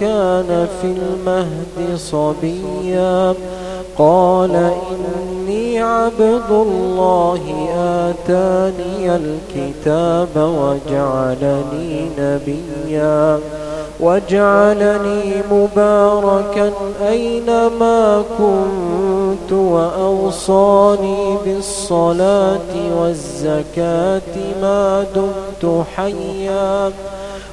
كان في المهد صبيا. قال إني عبد الله آتاني الكتاب وجعلني نبيا. وجعلني مباركا أينما كنت وأوصاني بالصلاة والزكاة ما دمت حيا.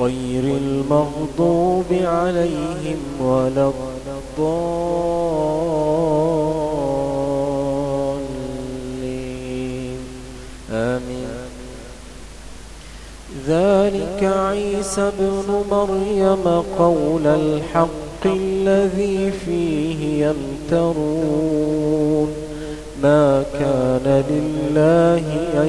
غير المغضوب عليهم ولا الضالين. آمين. ذلك عيسى ابن مريم قول الحق الذي فيه يمترون. ما كان لله أن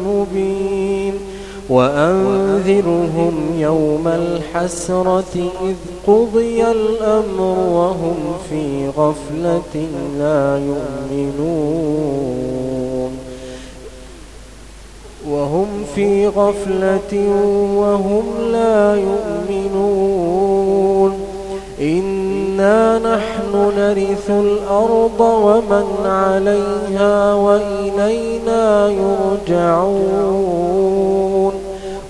وأنذرهم يوم الحسرة إذ قضي الأمر وهم في غفلة لا يؤمنون. وهم في غفلة وهم لا يؤمنون. إنا نحن نرث الأرض ومن عليها وإلينا يرجعون.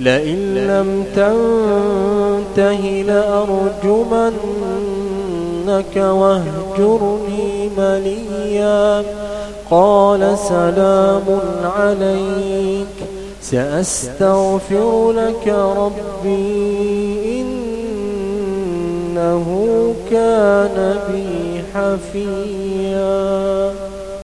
لئن لم تنته لأرجمنك واهجرني مليا. قال سلام عليك. سأستغفر لك ربي إنه كان بي حفيا.